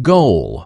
goal.